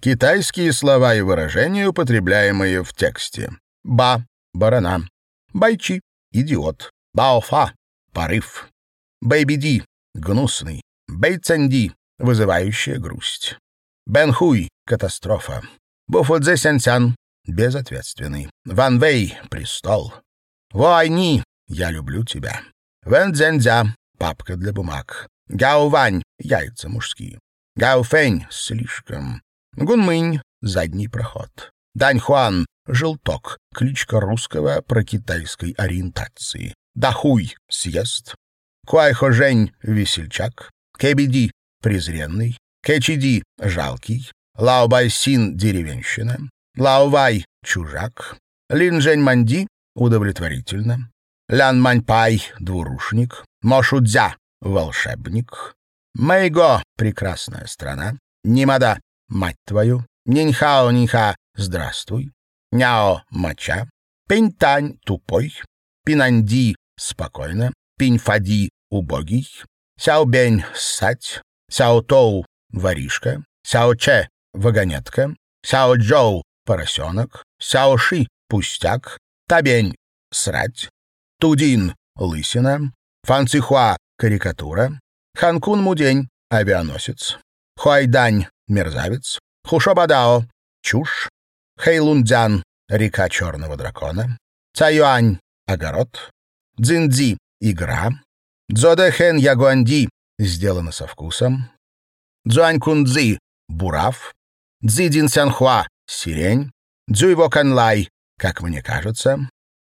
Китайские слова и выражения, употребляемые в тексте. Ба — барана. Байчи — идиот. Баофа — порыв. Бэйбиди — гнусный. Бэйцанди — вызывающая грусть. Бенхуй — катастрофа. Буфудзе Сянцян — безответственный. Ван Вэй — престол. Вуайни — я люблю тебя. Вэн Цзэнзя — папка для бумаг. Гао Вань — яйца мужские. Гао Фэнь — слишком. Гунмынь — задний проход. Дань Хуан — желток, кличка русского про китайской ориентации. Дахуй — съезд. Куайхо Жень — весельчак. Кэбиди — презренный. Кэчиди — жалкий. Лао Байсин — деревенщина, Лао Вай — чужак, Лин Жень Манди — удовлетворительно, Лян Маньпай — двурушник, Мошудзя — волшебник, Мэйго — прекрасная страна, Нимада — мать твою, Нинхао Нинха — здравствуй, Няо — моча, Пеньтань — тупой, Пинанди — спокойно, Пиньфади — убогий, Сяобень — ссать, Сяотоу — воришка, Сяоче вагонетка, Сяо Джоу — поросенок, Сяо Ши — пустяк, Табень — срать, Тудин — лысина, Фан Цихуа — карикатура, Ханкун Мудень — авианосец, Хуайдань — мерзавец, Хушобадао — чушь, Хэйлундзян — река черного дракона, Цаюань — огород, Цзиндзи — игра, Дзодэхэн Ягуанди — сделано со вкусом, Цзуанькунцзи — бурав, Цзидин Сянхуа — сирень, Цзюйво Канлай — как мне кажется,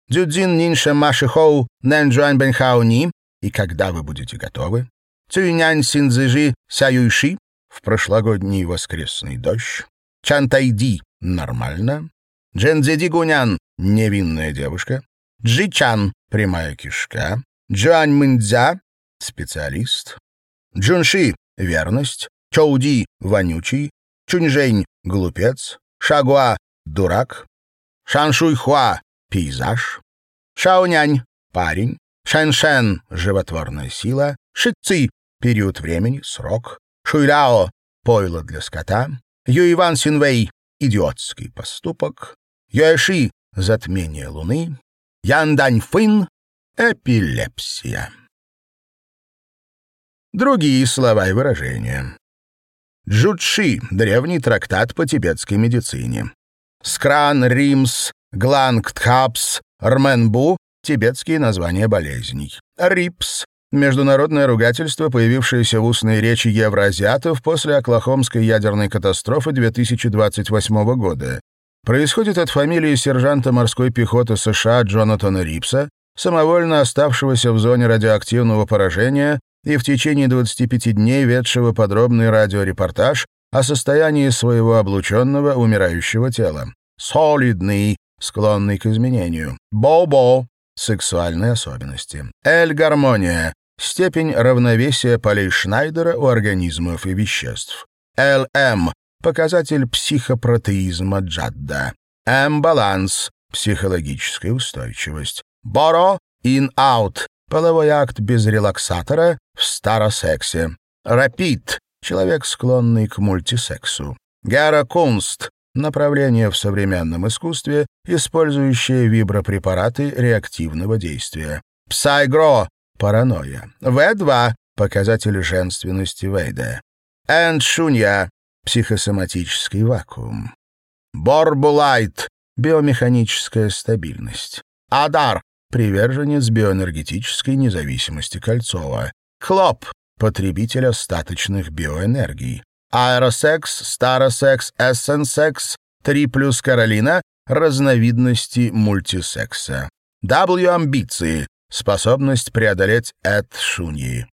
Дзюдзин Нинша Машихоу Нэнджуань Бэнхао Ни и когда вы будете готовы, Цюйнянь Синзэжи Сяюйши в прошлогодний воскресный дождь, Чантайди — нормально, Джэнзэди Гунян — невинная девушка, Джичан — прямая кишка, Джуань Мэнцзя — специалист, Джунши — верность, Чоуди — вонючий, Чуньжэнь — глупец, Шагуа — дурак, Шаншуйхуа — пейзаж, Шаонянь — парень, Шэншэн — животворная сила, Шици — период времени, срок, Шуйляо — пойло для скота, Юйван Синвэй — идиотский поступок, Юэши — затмение луны, Яндань Фын — эпилепсия. Другие слова и выражения. Джудши — древний трактат по тибетской медицине. Скран, Римс, Глангтхапс, Рменбу — тибетские названия болезней. Рипс — международное ругательство, появившееся в устной речи евроазиатов после Оклахомской ядерной катастрофы 2028 года. Происходит от фамилии сержанта морской пехоты США Джонатана Рипса, самовольно оставшегося в зоне радиоактивного поражения и в течение 25 дней ведшего подробный радиорепортаж о состоянии своего облученного умирающего тела. Солидный, склонный к изменению. Бо-бо — сексуальные особенности. Эль-гармония — степень равновесия полей Шнайдера у организмов и веществ. ЛМ — показатель психопротеизма Джадда. М-баланс — психологическая устойчивость. Боро — in-out Половой акт без релаксатора в старосексе. Рапид — человек, склонный к мультисексу. Герокунст — направление в современном искусстве, использующее вибропрепараты реактивного действия. Псайгро — паранойя. В2 — показатель женственности Вейда. Эншунья — психосоматический вакуум. Борбулайт — биомеханическая стабильность. Адар приверженец биоэнергетической независимости Кольцова. Хлоп — потребитель остаточных биоэнергий. Аэросекс, старосекс, эссенсекс, 3 плюс Каролина — разновидности мультисекса. W-амбиции — способность преодолеть эт шуньи.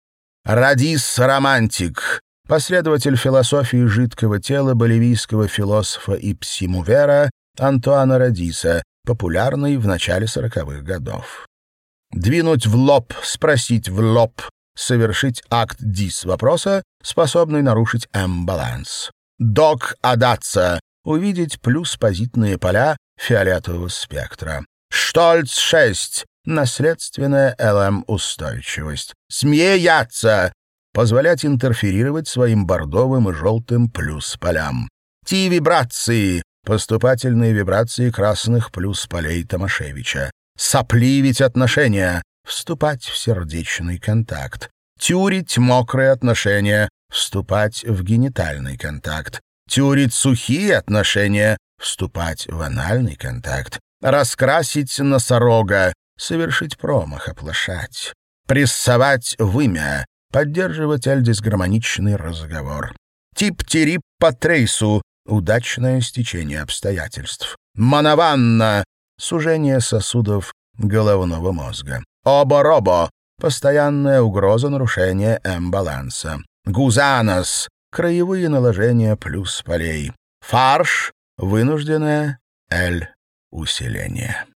Радис романтик — последователь философии жидкого тела боливийского философа и псимувера Антуана Радиса, популярный в начале сороковых годов. Двинуть в лоб, спросить в лоб, совершить акт дис вопроса, способный нарушить М-баланс. Док адаться — увидеть плюс-позитные поля фиолетового спектра. Штольц-6 — наследственная ЛМ-устойчивость. Смеяться — позволять интерферировать своим бордовым и желтым плюс-полям. Ти-вибрации — поступательные вибрации красных плюс полей Томашевича. Сопливить отношения — вступать в сердечный контакт. Тюрить мокрые отношения — вступать в генитальный контакт. Тюрить сухие отношения — вступать в анальный контакт. Раскрасить носорога — совершить промах, оплошать. Прессовать вымя — поддерживать альдисгармоничный разговор. Тип-тирип по трейсу — удачное стечение обстоятельств. Манаванна — сужение сосудов головного мозга. Обо-робо — постоянная угроза нарушения М-баланса. Гузанос — краевые наложения плюс полей. Фарш — вынужденное Л-усиление.